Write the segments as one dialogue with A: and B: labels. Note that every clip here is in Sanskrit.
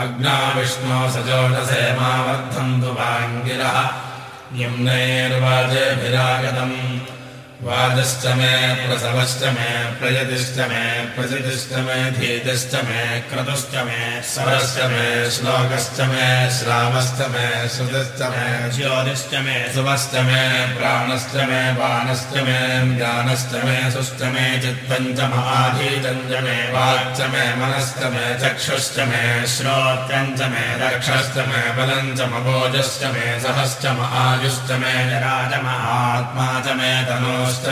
A: अग्ना विष्णो सजोषसे मावर्धन्तु वाङ्गिरः निम्नैर्वाजेभिरागतम् वाजश्च मे प्रसवश्च मे प्रयतिश्च मे प्रसितिश्च मे धीतिश्च मे क्रतुश्च मे स्वरश्च मे श्लोकश्च मे श्रावश्च मे श्रुतिश्च मे ज्योतिश्च मे सुवश्च मे प्राणश्च मे बाणश्च मे ज्ञानश्च मे सुश्च मे चित्तञ्च महाधीतञ्च मे वाक्च मे मनश्च मे चक्षुश्च मे श्रोत्यञ्च मे दक्षश्च मे बलञ्च मभोजश्च मे सहश्च महायुश्च मे राज महात्मा च मे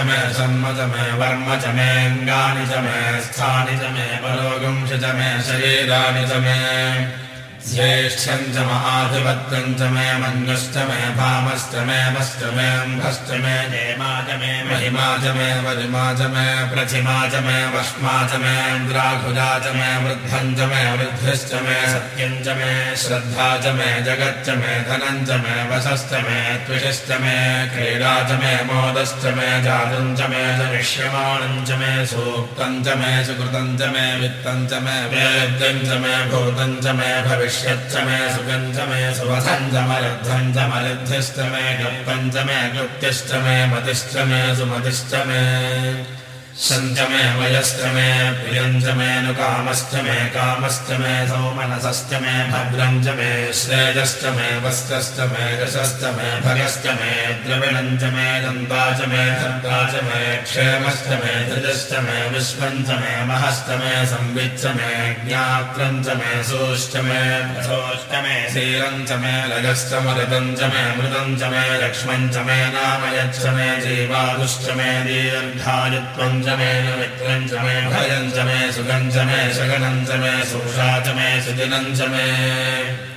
A: मे सम्मत मे वर्म च मेऽङ्गानि च मे स्थानि च मे परोगंश च मे शरीराणि च मे ज्येष्ठ्यम् च महाधिपत्यम् च मे मन्युश्च मे भामश्च मे मश्च मे अम्भश्च मे जयमा च मे महिमा च मे वरिमा च मे प्रथिमा च मे वष्मा च मे वृद्धम् च मे वृद्धिश्च मे सत्यम् च मे श्रद्धा च मे जगच्च मे धनम् च मे वशश्च मे त्विषश्च मे क्रीडा च मे मोदश्च मे जातम् च मे जनिष्यमाणम् च मे सूक्तम् च मे सुकृतम् च मे वित्तम् च मे वेद्यम् च मे भूतम् च मे भविष्य च मे सुगञ्च मे मरुद्धिश्च मे मे गुप्तिश्च मे मतिश्च मे सुमतिश्च मे सञ्च मे वयश्च मे प्रियञ्च मे नुकामश्च मे कामश्च मे सौमनसश्च मे भद्रम् च मे श्रेयश्च मे वस्त्रश्च मे यशश्च मे भगश्च मे द्रविणम् च मे दन्ता च मे धर्ता च मे क्षेमश्च मे धृजश्च मे विश्वम् च मे महश्च मे संविच्च मे ज्ञात्रम् च मे सोश्च मे सोश्च मे शीलम् च मे रजश्च मृतम् च मे मृतम् च मे लक्ष्मम् च मे नामयच्च मे जीवादुश्च मे दीर्घायुत्वम् मे मित्रम् च मे भयम् च मे सुगम् च मे शगनम् च मे सुषा च मे सुदिनम् च मे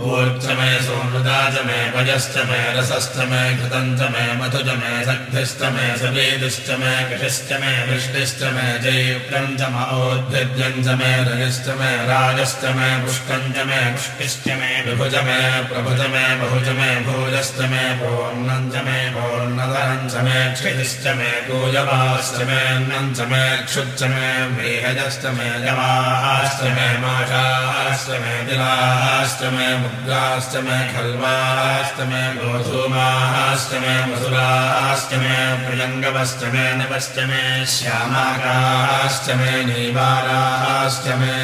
A: भूर्च मे सोमृता च मे भजश्च मे रसश्च मे घृतम् च मे मधु च मे सग्धिश्च मे सवेदिश्च मे कृषिश्च मे वृष्टिश्च मे जैप्रम् च मोद्भिद्यम् च मे रजश्च मे राजश्च मे पुष्कम् च मे पुष्टिश्च मे विभुज मे प्रभुज मे बहुज मे भोजश्च मे पूर्णम् च मे पूर्णधरम् च मे क्षितिश्च मे गोजवाश्च मे अन्नम् च मे क्षुच्च मे बृहजश्च मे जवाश्च मे माषाश्च मे दिलाश्च मे मुद्राश्च मे खल्वाश्च मे गोधूमाश्च मे मधुराश्च मे प्रियङ्गवश्च मे नवश्च मे श्यामाकाश्च मे नीवाराश्च मे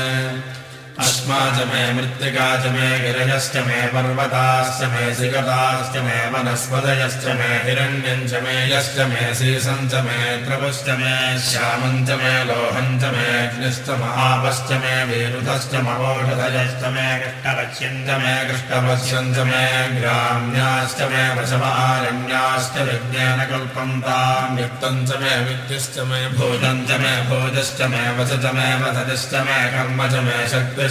A: अस्मा च मे मृत्तिका च मे गिरजश्च मे पर्वताश्च मे सिगताश्च मे वनस्पतयश्च मे हिरण्यम् च मे यश्च मे शीसम् च मे द्रवश्च मे श्यामम् च मे लोहम् च मे अग्निश्च महापश्च मे विरुधश्च मवोषधयश्च मे कृष्णपश्यम् च मे कृष्णपश्यम् च मे ग्राम्याश्च मे वशमारण्याश्च विज्ञानकल्पम् ताम् युक्तम् च मे विद्युश्च मे भोजम् च मे भोजश्च मे वस च मे वसतिश्च मे कर्म च मे शक्ति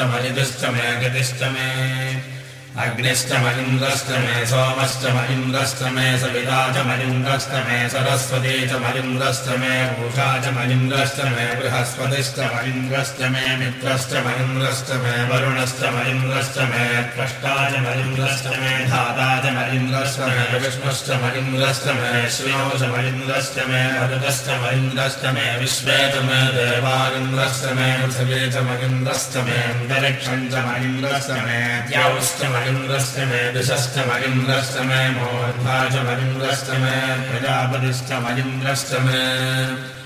A: मयिदुश्च मे गतिश्च मे अग्निश्च मलिन्द्रश्च मे सोमश्च मलिन्द्रश्च मे सविता च मलिन्द्रश्च मे सरस्वती च मलिन्द्रश्च मे भूषा च मलिन्द्रश्च मे बृहस्पतिश्च मलिन्द्रश्च मे मित्रश्च मलिन्द्रश्च मे वरुणश्च मलिन्द्रश्च मे त्वष्टा च मलिन्द्रश्च मे धाता च मलिन्द्रश्च मे विष्णुश्च मलिन्द्रश्च मे श्रियो च मलिन्द्रश्च मे मरुतश्च मलिन्द्रश्च मे विश्वे च मे देवालिन्द्रश्च मे पृथिवी च मलिन्द्रश्च मे अन्तरिक्षम् च मलिन्द्रश्च मे द्यौश्च मलिन्द्रश्च मे दिशश्च मलिन्द्रश्च मे मोर्धा च मलिन्द्रश्च मे प्रजापतिश्च मलिन्द्रश्च मे अगुंसुश्च मे रश्मिश्च मे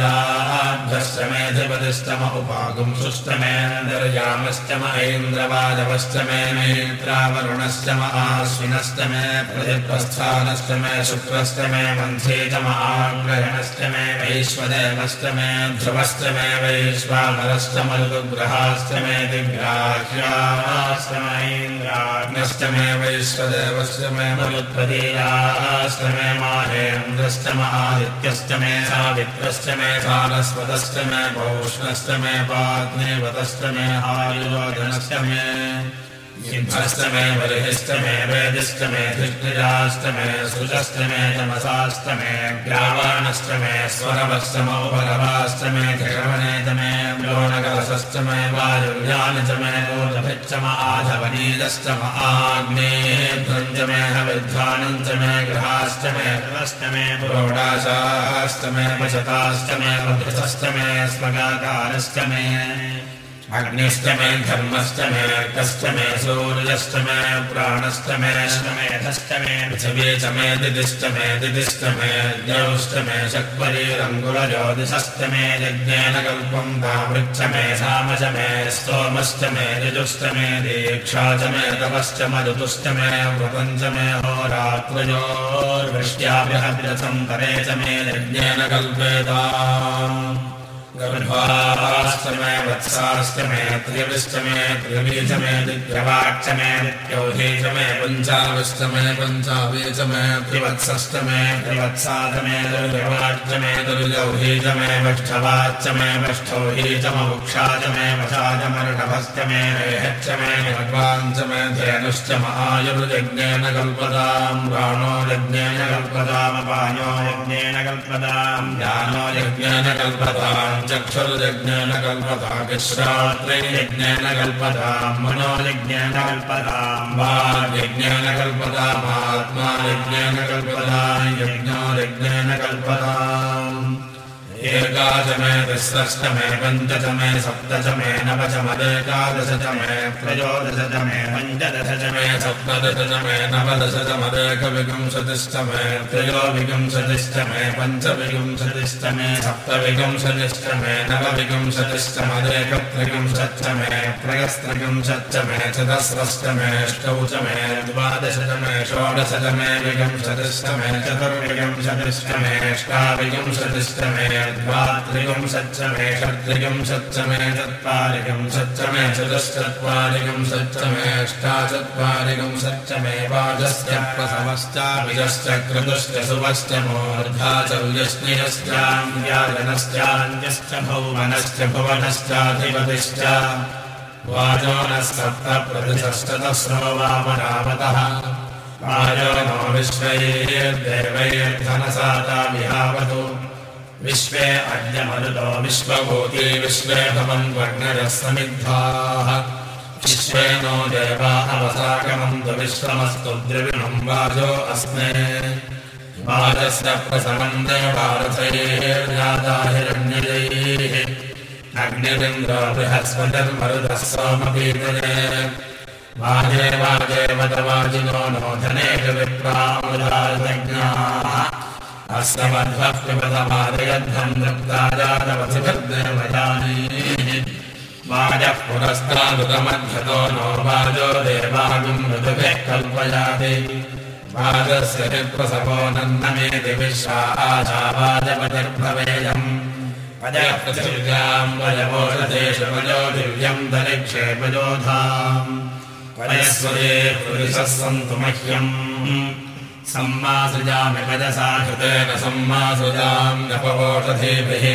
A: लाभ्यश्च मेऽधिपतिश्च म उपागुंसुश्च मेऽन्तर्यामश्च म ऐन्द्रवादवश्च मे नेत्रावरुणश्च म आश्विनश्च मे प्रतिप्रस्थानश्च मे शुक्रश्च मे मन्थे च म आग्रहणश्च मे वैश्वदेवश्च मे ध्रुवश्च मे वैश्वानरश्च मरुदुग्रहाश्च मे दिग्राह्याश्च मैन्द्राग्नश्च मे वैश्वदेवश्च मे मरुत्पदीयाश्च मे माहेन्द्रश्च महा आदित्यश्च मे सावित्रश्च मे सारस्वतश्च मे पौष्णश्च मे पाग्नेवतश्च मे आयुर्वदनश्च मे सिंहस्तमे बलिहिष्टमे वेदिष्टमे धृष्टिराष्टमे सुजष्टमे तमसाष्टमे ग्रावाणष्टमे स्वरवष्टमो बलवाष्टमे धृषवनेतमे लोणकलशष्टमे वायुव्यानचमे गोजभिच्चम आधवनीदष्टम आग्नेभ्यञ्चमे हविध्वानञ्चमे गृहाष्टमे अष्टमे पुरोडाशाष्टमे पशताष्टमे वधृतष्टमे स्वगाकारष्टमे अग्निष्टमे धर्मष्टमे अर्कष्टमे सूर्यष्टमे प्राणष्टमे श्रमेधष्टमे पृथिवी च मे दिदिष्टमे दिदिष्टमे द्यौष्टमे शक्वरीरङ्गुलज्योतिषष्टमे यज्ञेन कल्पं दावृक्षमे सामशमे स्तोमष्टमे यजुष्टमे दीक्षा च मे तपश्च मरुतुष्टमे व्रतञ्चमे होरात्रयोर्वृष्ट्याभ्यहव्रतं करे च मे यज्ञेन कल्पेता गर्भाष्टमे वत्साष्टमे त्रियविष्टमे, त्रियबीजमे दिव्यवाक्षमे दित्यौहीजमे पञ्चाविष्टमे पञ्चाबीजमे त्रिवत्सष्टमे त्रिवत्सातमे दुर्व्यवाक्षमे दुर्यौहीजमे वष्ठवाच्यमे वष्ठौहीजमवुक्षाजमे वशाजमर्षभष्टमे रेहच्यमे भगवाञ्चमे धेनुश्चम आयुर्यज्ञेन कल्पताम् प्राणो यज्ञेन कल्पतामपायो यज्ञेन कल्पताम् ज्ञानो यज्ञेन कल्पताम् चक्षुर्यज्ञेन कल्पता विश्रात्रैर्यज्ञेन कल्पताम् मनोयज्ञेन कल्पताम् वाग्यज्ञेन कल्पतामात्मा यज्ञेन कल्पता एकादशमे तिस्रष्टमे पञ्चतमे सप्तचमे नवचमदेकादशतमे त्रयोदशतमे पञ्चदशतमे सप्तदशतमे नवदशतमदेकविंशतिष्टमे त्रयोविंशतिष्टमे पञ्चविंशतिष्टमे सप्तविंशतिष्टमे नवविंशतिष्टमदेकत्रिविंशच्चमे त्रयस्त्रिविंशच्चमे चतस्रष्टमे अष्टौचमे द्वादशतमे षोडशतमे विंशतिष्टमे चतुर्विंशतिष्टमे अष्टाविंशतिष्टमे द्वात्रिकं सच्चमे षट्त्रिकं सच्चमे चत्वारिकं सच्चमे चतुश्चत्वारिकं सच्चमे अष्टाचत्वारिकं सच्चमे वाजस्य प्रसवश्चाभिजश्च क्रतुश्च सुवश्च मूर्धा च व्यश्नियश्चान्याजनश्चान्यश्च भौमनश्च भुवनश्चाधिपतिश्च वाजो नः सप्तप्रतिषष्टतस्रो वामनामतः वाजो नो विश्वैर्देवैर्धनसाता विहावतु विश्वे मरुतो विश्वभूति विश्वे भवन् वर्णरः समिद्धाः विश्वे नो देवा अवसागमन्तु विश्वमस्तु द्रविणम् वाजो अस्मे। बृहस्पतिर्मरुतः सोमपीतये वाजे वाजे वदवाजिनो नो धने विप्रामुदाज्ञाः अस्य मध्वः पिबतमादयध्वम् दृप्ताजातवसिभिर्देवयानीः वाजः पुरस्तादुतमध्यतो नो वाजो देवागुम् मृदुभिः कल्पयाति। वाजस्य हि प्रसवो नन्नमेति विश्वाचावाजपतिर्भवेयम् पजः पृथिव्याम् वयवोषदेषु वयो दिव्यम् वयोधाम् वयस्वरे पुरुषः सन्तु मह्यम् सम्मासृजामि पदसा कृतेन सम्मासृजाम् नपवोषधीभिः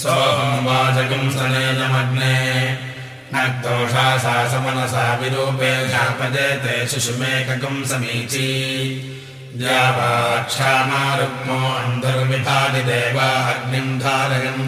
A: सोऽहम् वाचकम् सनेजमग्ने न दोषा सा समनसा विरूपे ध्यापदे ते शिशुमेककम् समीची द्यावाक्षामारुग्मो अन्धर्विभाति देवा अग्निम् धारयम्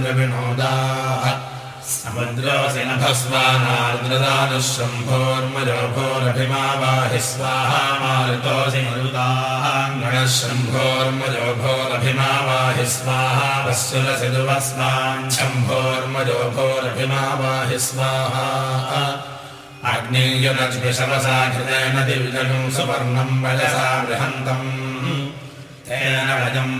A: द्रविणोदाः समुद्रोऽसि नभस्वानार्द्रदानुशम्भोर्मजोभोरभिमावाहि स्वाहा मारुतोऽसि मरुताः गणः शम्भोर्मजोभोरभिमावाहि स्वाहा वस्सुरसि दुवस्वान् शम्भोर्मजोभोरभिमावाहि स्वाहा। अग्नियुनज्विषवसा कृतेन दिव्यगम् सुवर्णम् वयसा बृहन्तम् तेन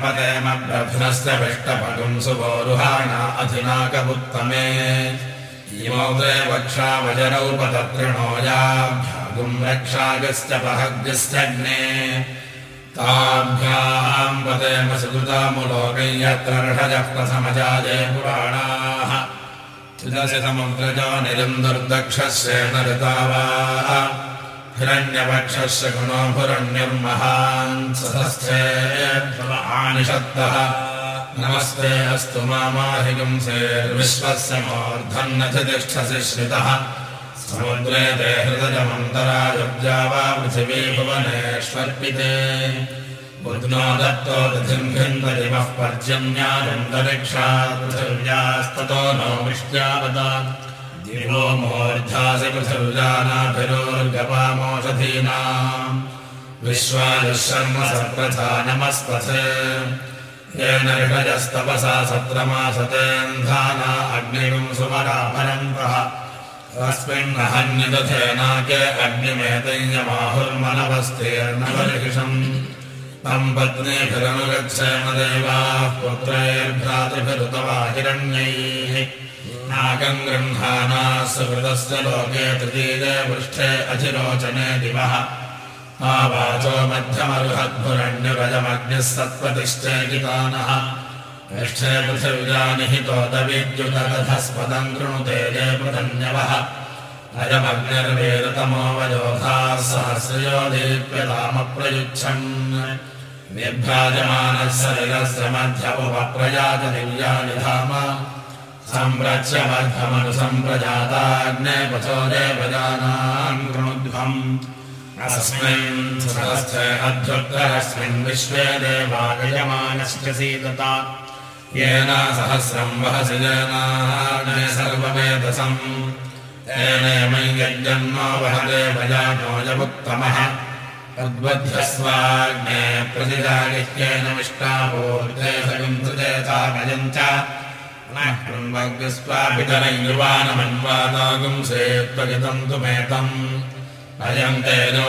A: पतेमब्रभ्नस्य विष्टपगुम् सुवोरुहाणा अधिनाकमुत्तमे। इमौ देवक्षावजरौपततृणोजाभ्यागुम् रक्षागश्च पहग्निश्चग्ने ताभ्याम् पतेम सुकृतामुलोकम् यत्र ऋषजः प्रथमजाजे पुराणाः। त्रिदशसमुद्रजो निरम् दुर्दक्षः हिरण्यवक्षस्य गुणो भुरण्यर्महान् सतस्थे आनिषत्तः। नमस्ते अस्तु मामाहिगुंसेर्विश्वस्य मूर्धन्नधितिष्ठसि श्रितः। समुद्रे ते हृदयमन्तरायुब्जा वा पृथिवी भुवनेष्वर्पिते बुध्नो दत्तो दधिम्भिन्दरिमः पर्जन्यादन्तरिक्षा पृथिव्यास्ततो नो दिवो मोर्धासि पृथिव्यानाभिरोर्गपामोषधीनाम् विश्वायुशर्म सप्रथा नमस्पथे येन ऋषयस्तपसा सत्रमासतेऽन्धाना अग्निम् सुमरापरन्तः अस्मिन्नहन्यदथेनाके अग्निमेतय्यमाहुर्मनवस्तेर्नवरिषम् तम् पत्नीभिरनुगच्छेम देवाः पुत्रैर्भ्रातृभिरुतवा हिरण्यैः नाकम् गृह्णानाः सुहृदस्य लोके तृतीये पृष्ठे अधिरोचने दिवः। आवाचो मध्यमरुहद्भुरण्यरजमग्निः सत्पतिश्चेकितानः पृष्ठे पृथिव्यानिहितोदविद्युतदधस्पदम् कृणुते ये पृथन्यवः। अयमग्निर्वेदतमो वयोधाः सहस्रयो दीप्यतामप्रयुच्छन्। निर्भ्राजमानः शरीरस्य मध्यमुपप्रयाजदिव्यानि धाम देवजानाम् कृणुध्वम्। अस्मिन् सहस्रे अध्युत्तरस्मिन् विश्वे देवागयमानश्च सीदता येन सहस्रम् वहसि येनाग्ने सर्वमेधसम्। तेनेमय्यन्नो वह देवजानोजमुत्तमः तद्वध्यस्वाग्ने प्रतिजागिह्येन विष्टापूर्ते सगुंसुजेतामयम् च युवानमन्वादागुंसेत्वगितम् तु मेतम् अयम् तेनो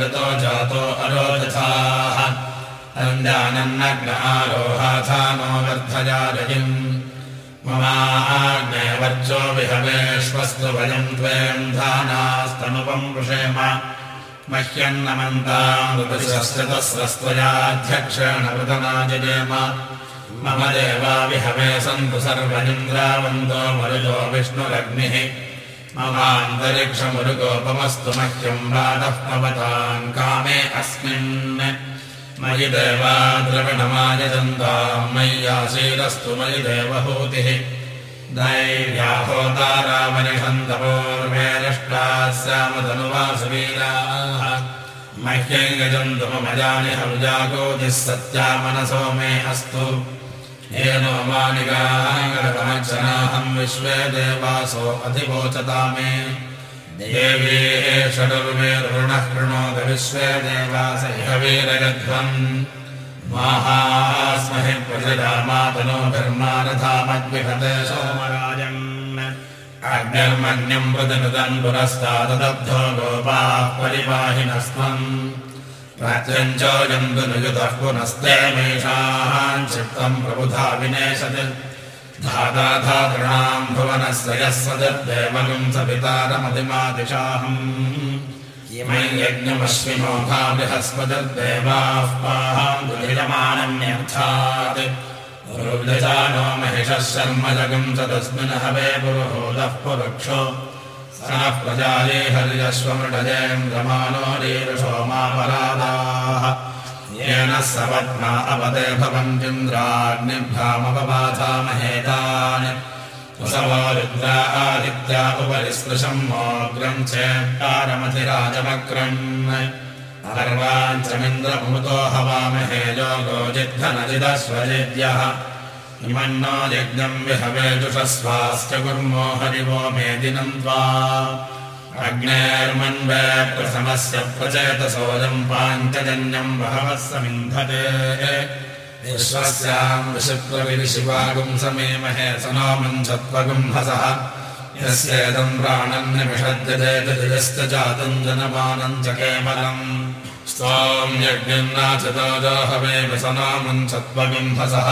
A: यतो जातो अरोदथाः अञ्जानन्नग्नारोहाथा नो वर्धयारयिम् ममाग्ने वर्चो विहवेश्वस्तु वयम् त्वेम् धानास्तनुपम् वृषेम मह्यन्नमन्ताम् ऋतुशस्त्रतस्रस्त्वयाध्यक्षेण वृतनाजयेम मम देवा विहवे सन्तु सर्वनिन्द्रावन्तो मरुतो विष्णुरग्निः ममान्तरिक्षमुरुगोपमस्तु मह्यम् रातः पवताम् कामे अस्मिन्। मयि देवा द्रविणमायजन्ताम् मय्याशीरस्तु मयि देवहूतिः दैव्याहोतारामनिषन्तपूर्वे नष्टाः स्यामदनुवासुवीराः मह्यम् गजन्तु ममजानि हविजागोतिः सत्या मनसो मे अस्तु येनो मानिकाङ्गतमक्षनाहम् विश्वे देवासो अधिवोचता मे देवी षडुर्वेरुणः कृणोद विश्वे देवास इह वीरगध्वम् माहास्महि प्रजरामातनोभिर्मानधामद्विहते सोमराजम्। अग्निर्मन्यम् प्रतिनुदन् पुरस्तादब्धो गोपाः परिवाहिनस्त्वम् प्राच्यञ्चोजन्तु नियुतः पुनस्ते मेषान् चित्तम् प्रबुधा विनेशत्। धाता धातॄणाम् भुवनस्य यः सदद्देवगुम् स पितारमधिमादिशाहम् महिषः शर्मजगुम् च तस्मिन् हवे पुरुहोदः पुरुक्षो स प्रजाये रीरुषोमापरादाः येन सपत्ना अपदे भवन्त्युन्द्राग्निभ्यामपबाधामहेतान्। कुसवो रुद्रा आदित्या उपरि स्पृशम् मोग्रम् चेत्कारमधिराजमक्रम् अर्वाञ्चमिन्द्रमुतो हवामहे योगो जिद्धनजिदस्वजिद्यः इमन्नो यज्ञम् विहवेजुषस्वाश्च कुर्मो हरिवो मेदिनम् त्वा। अग्नेर्मन्वे प्रथमस्य प्रचेतसोऽयम् पाञ्चजन्यम् बहवः समिन्धते विश्वस्याम् विशुक्लविशिवागुम् समेमहे सनामम् सत्त्वगुम्भसः यस्येदम् प्राणन्निमिषद्यजेतजयश्च जातम् जनमानम् च केवलम्। स्तोम् यज्ञन्नाचतोजोहवेव सनामम् सत्त्वगुम्भसः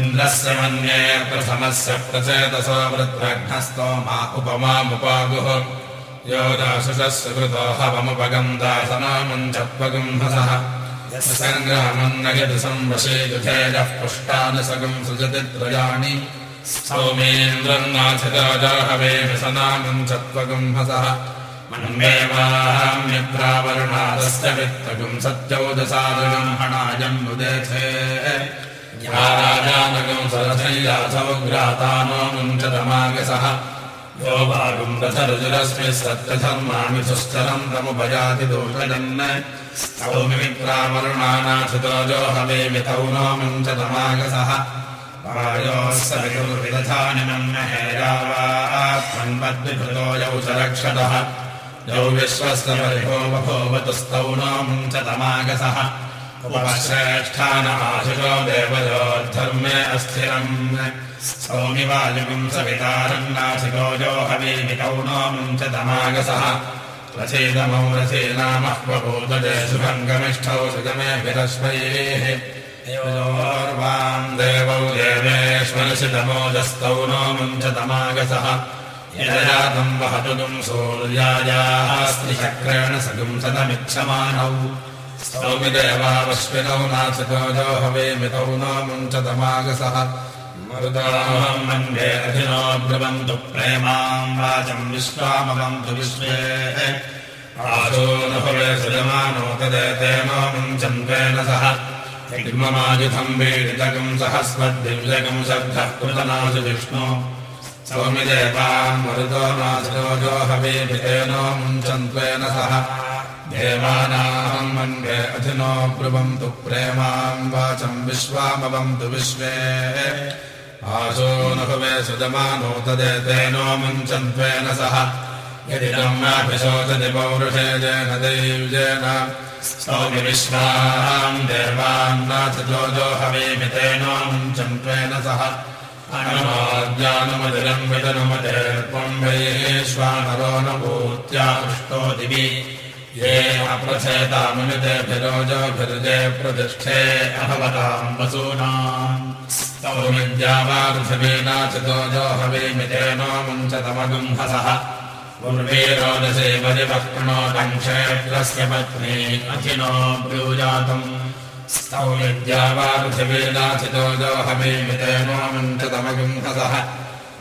A: इन्द्रस्य मन्ये प्रथमस्य प्रचेतसो वृत्रघ्नस्तोमा उपमामुपागुः। यो दाशुषस्य कृतो हवमुपगम् दासनामम् चत्वगुम्भसः सङ्ग्रामम् नगति संवशेजुधेजः पुष्टानसगम् सृजति त्रयाणि सौमेन्द्रम् सनामम् चत्वगुम्भसः मन्मेवाहम्यद्रावरुणादस्य वित्तगुम् सत्यौदसादगम् हणायम् नुदेथे वागुम् रथरुजुरस्मि सत्यधर्मामिथुश्चरम् तमुपजाति दोषजन् सवितुर्विदधानि मन्महेयावात्मन्वद्विभृतो यौ च रक्षतः। यौ परिभो बभोवतुस्तौ नो मुञ्चतमागसः उपश्रेष्ठानमाशुषो देवयोद्धर्मे अस्थिरम्। सौमि वायुगुम् सवितारन्नाथिको यो हवीमितौ नो देवयोर्वाम् देवौ देवेश्वरसितमोजस्तौ नो मुञ्चतमागसः यजातम् वहतु तुम् सूर्यायाः स्त्रिचक्रेण सगुंसतमिच्छमानौ स्तौमि देवावश्विनौ नाथितो जो हवेमितौ नो मुञ्चतमागसः मरुदाहम् मन्ये अधिनो ब्रुवन्तु प्रेमाम् वाचम् विश्वामवन्तु विश्वे। आशो न भवे सृजमानो तदेतेनो मुञ्चन्त्वेन सह किग्ममायुधम् वीडितकम् सहस्वद्दिव्यकम् शब्दः कृतनासु विष्णु। सौमिदेवान् मरुतो नासरोजो हवीभितेनो मुञ्चन्त्वेन सह देवानाहम् मन्ये अधिनो ब्रुवन्तु प्रेमाम् वाचम् विश्वामवन्तु विश्वे। आशो न भवे सुजमानो मुञ्चन्त्वेन सह। यदि ब्रह्माभिशोचति पौरुषेजेन दैव्येन। स्तौमि विश्वाम् देवान्नाथजोजो हवेमितेनो मुञ्चन्त्वेन सह। अनुमाद्यानुमतिरम् विदनुमतिर्पम् वैश्वानरो न भूत्या पृष्टो दिवि ये अप्रथेताममितेभिरोजोभिरुजे प्रतिष्ठे अभवताम् वसूनाम् तौ विद्यावापृथिवीनाचितो जो हवीमितेनो मुञ्चतमगुम्हसः उर्वीरोदसे परिवक्णोदम् क्षेत्रस्य पत्नी अधिनो ब्रूजातम्। स्तौ विद्यावापृथिवीनाचितो जो हवीमितेनो मुञ्चतमगुम्हसः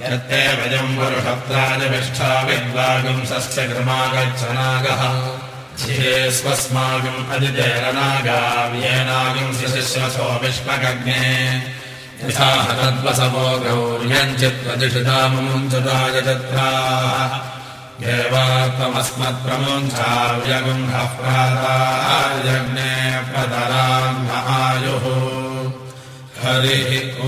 A: यत्ते वयम् पुरुषत्राजविष्ठा विद्वागुंसस्य कृमागच्छनागः स्वस्माकम् अदितेरनागाव्येनागुंसि शिश्वसो विष्मकग्ने यथा तद्वसवो गौर्यञ्चित्प्रतिषितामुञ्चताय चत्राः देवात्मस्मत्प्रमुञ्चाव्यगुम्भः प्रातायज्ञे प्रतराम् आयुः। हरिः ओ